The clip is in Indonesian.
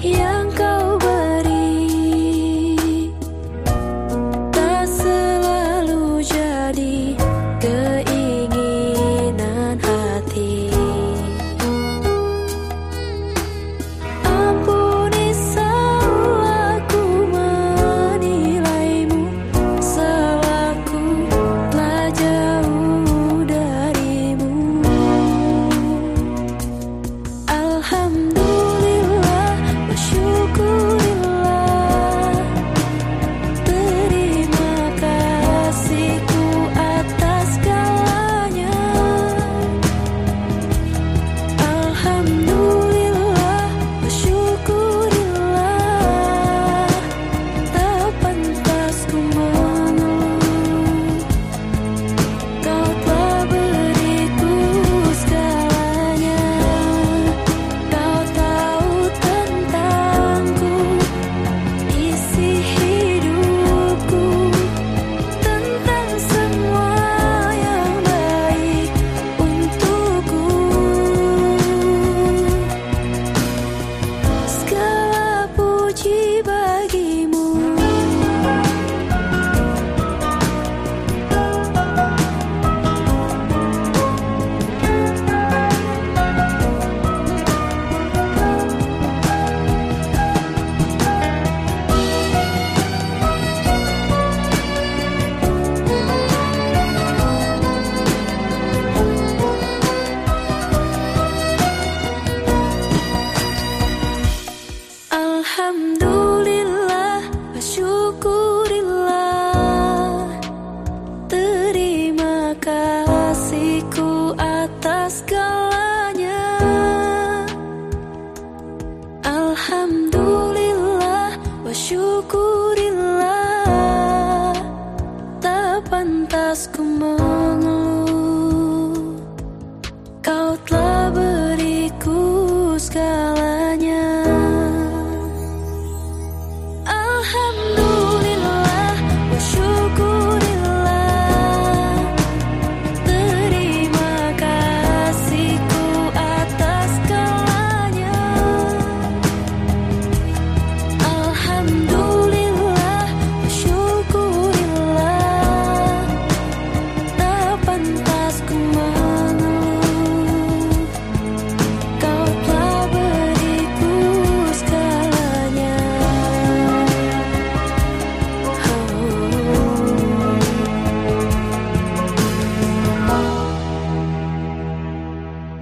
Yeah. Alhamdulillah, syukurillah Terima kasihku atas segalanya. Alhamdulillah, wa syukurillah Tak pantas ku